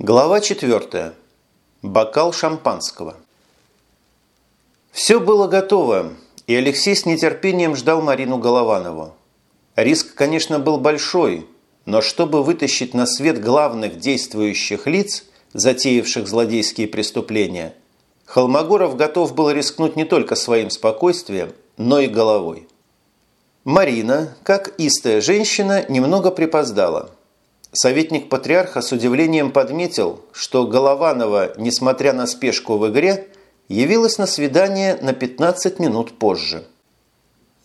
Глава 4. Бокал шампанского. Все было готово, и Алексей с нетерпением ждал Марину Голованову. Риск, конечно, был большой, но чтобы вытащить на свет главных действующих лиц, затеявших злодейские преступления, Холмогоров готов был рискнуть не только своим спокойствием, но и головой. Марина, как истая женщина, немного припоздала – Советник патриарха с удивлением подметил, что Голованова, несмотря на спешку в игре, явилась на свидание на 15 минут позже.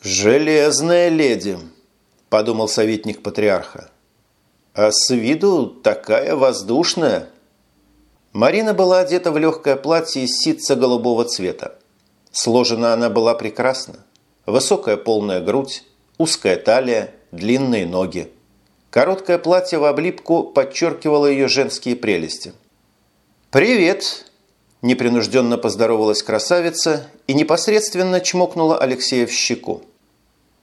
«Железная леди», – подумал советник патриарха. «А с виду такая воздушная». Марина была одета в легкое платье из ситца голубого цвета. Сложена она была прекрасно. Высокая полная грудь, узкая талия, длинные ноги. Короткое платье в облипку подчеркивало ее женские прелести. «Привет!» – непринужденно поздоровалась красавица и непосредственно чмокнула Алексея в щеку.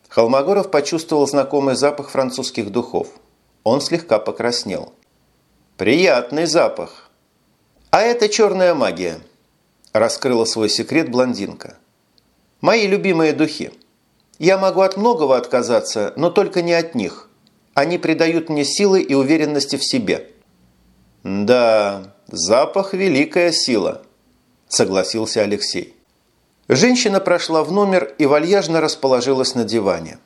Холмогоров почувствовал знакомый запах французских духов. Он слегка покраснел. «Приятный запах!» «А это черная магия!» – раскрыла свой секрет блондинка. «Мои любимые духи. Я могу от многого отказаться, но только не от них. Они придают мне силы и уверенности в себе». «Да, запах – великая сила», – согласился Алексей. Женщина прошла в номер и вальяжно расположилась на диване.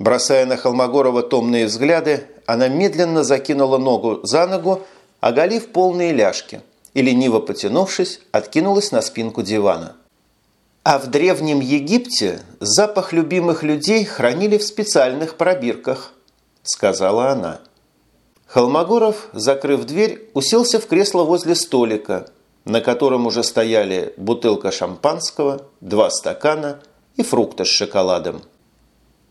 Бросая на Холмогорова томные взгляды, она медленно закинула ногу за ногу, оголив полные ляжки, и, лениво потянувшись, откинулась на спинку дивана. А в Древнем Египте запах любимых людей хранили в специальных пробирках сказала она. Холмогоров, закрыв дверь, уселся в кресло возле столика, на котором уже стояли бутылка шампанского, два стакана и фрукты с шоколадом.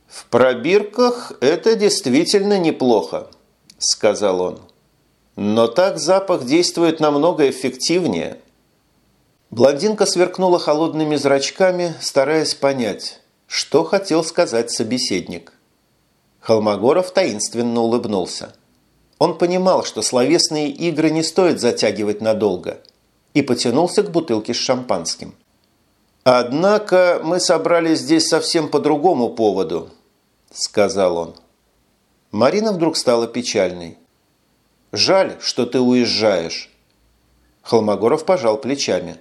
«В пробирках это действительно неплохо», – сказал он. «Но так запах действует намного эффективнее». Блондинка сверкнула холодными зрачками, стараясь понять, что хотел сказать собеседник. Холмогоров таинственно улыбнулся. Он понимал, что словесные игры не стоит затягивать надолго, и потянулся к бутылке с шампанским. «Однако мы собрались здесь совсем по другому поводу», – сказал он. Марина вдруг стала печальной. «Жаль, что ты уезжаешь». Холмогоров пожал плечами.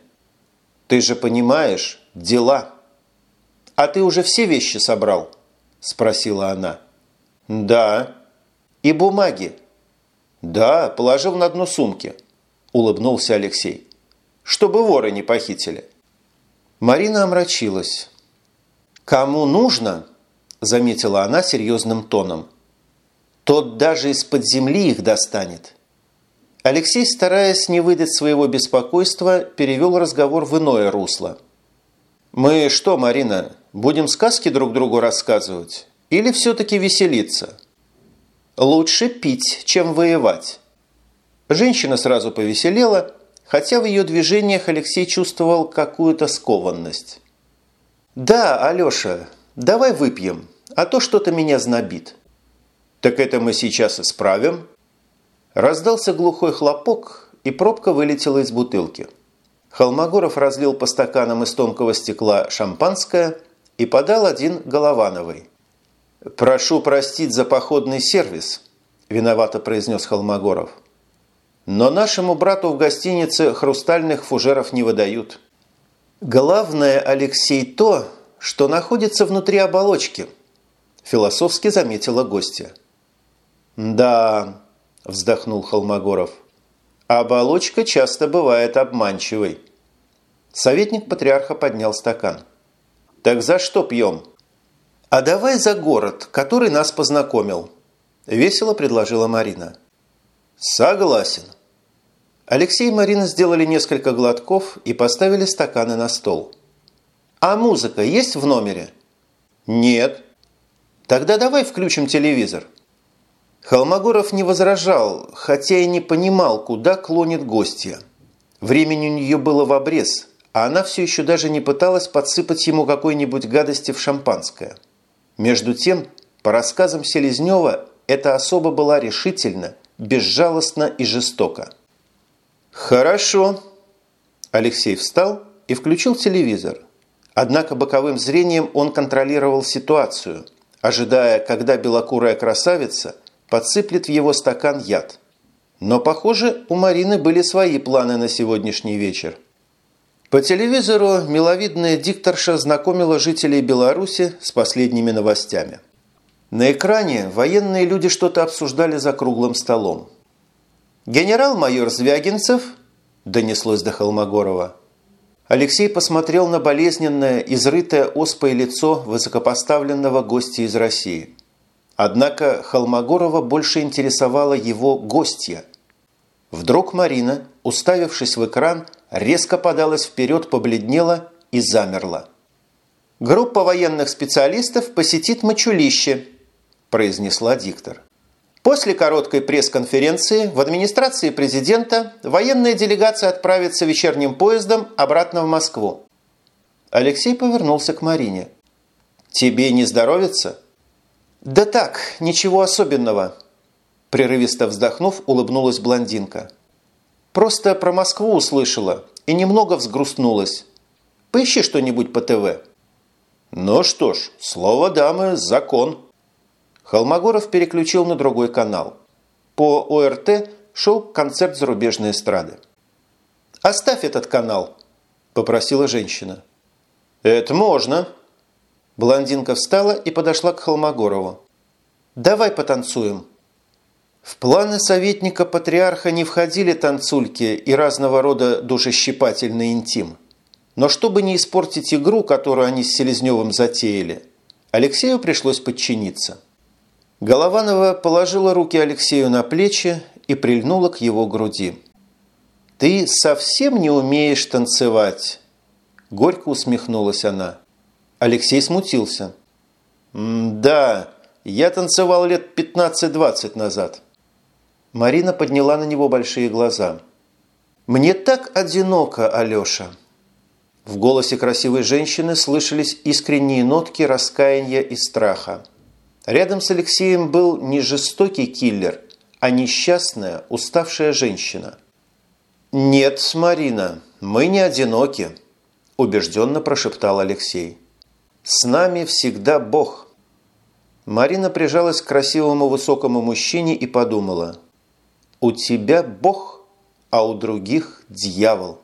«Ты же понимаешь, дела». «А ты уже все вещи собрал?» – спросила она. «Да». «И бумаги?» «Да, положил на дно сумки», – улыбнулся Алексей. «Чтобы воры не похитили». Марина омрачилась. «Кому нужно?» – заметила она серьезным тоном. «Тот даже из-под земли их достанет». Алексей, стараясь не выдать своего беспокойства, перевел разговор в иное русло. «Мы что, Марина, будем сказки друг другу рассказывать? Или все-таки веселиться? Лучше пить, чем воевать. Женщина сразу повеселела, хотя в ее движениях Алексей чувствовал какую-то скованность. «Да, Алеша, давай выпьем, а то что-то меня знобит». «Так это мы сейчас исправим?» Раздался глухой хлопок, и пробка вылетела из бутылки. Холмогоров разлил по стаканам из тонкого стекла шампанское и подал один Головановой. «Прошу простить за походный сервис», – виновато произнес Холмогоров. «Но нашему брату в гостинице хрустальных фужеров не выдают». «Главное, Алексей, то, что находится внутри оболочки», – философски заметила гостья. «Да», – вздохнул Холмогоров, – «оболочка часто бывает обманчивой». Советник патриарха поднял стакан. «Так за что пьем?» «А давай за город, который нас познакомил», – весело предложила Марина. «Согласен». Алексей и Марина сделали несколько глотков и поставили стаканы на стол. «А музыка есть в номере?» «Нет». «Тогда давай включим телевизор». Холмогоров не возражал, хотя и не понимал, куда клонит гостья. Времени у нее было в обрез, а она все еще даже не пыталась подсыпать ему какой-нибудь гадости в шампанское. Между тем, по рассказам Селезнева, эта особа была решительна, безжалостна и жестока. «Хорошо». Алексей встал и включил телевизор. Однако боковым зрением он контролировал ситуацию, ожидая, когда белокурая красавица подсыплет в его стакан яд. Но, похоже, у Марины были свои планы на сегодняшний вечер. По телевизору миловидная дикторша знакомила жителей Беларуси с последними новостями. На экране военные люди что-то обсуждали за круглым столом. «Генерал-майор Звягинцев?» – донеслось до Холмогорова. Алексей посмотрел на болезненное, изрытое оспой лицо высокопоставленного гостя из России. Однако Холмогорова больше интересовала его гостья. Вдруг Марина, уставившись в экран, резко подалась вперед, побледнела и замерла. «Группа военных специалистов посетит мочулище», – произнесла диктор. После короткой пресс-конференции в администрации президента военная делегация отправится вечерним поездом обратно в Москву. Алексей повернулся к Марине. «Тебе не здоровится?» «Да так, ничего особенного», – прерывисто вздохнув, улыбнулась блондинка. «Просто про Москву услышала и немного взгрустнулась. Поищи что-нибудь по ТВ». «Ну что ж, слово дамы – закон», Холмогоров переключил на другой канал. По ОРТ шел концерт зарубежной эстрады. «Оставь этот канал», – попросила женщина. «Это можно». Блондинка встала и подошла к Холмогорову. «Давай потанцуем». В планы советника патриарха не входили танцульки и разного рода душещипательный интим. Но чтобы не испортить игру, которую они с Селезневым затеяли, Алексею пришлось подчиниться. Голованова положила руки Алексею на плечи и прильнула к его груди. «Ты совсем не умеешь танцевать?» Горько усмехнулась она. Алексей смутился. «Да, я танцевал лет 15-20 назад». Марина подняла на него большие глаза. «Мне так одиноко, Алеша!» В голосе красивой женщины слышались искренние нотки раскаяния и страха. Рядом с Алексеем был не жестокий киллер, а несчастная, уставшая женщина. «Нет, Марина, мы не одиноки», – убежденно прошептал Алексей. «С нами всегда Бог». Марина прижалась к красивому высокому мужчине и подумала. «У тебя Бог, а у других дьявол».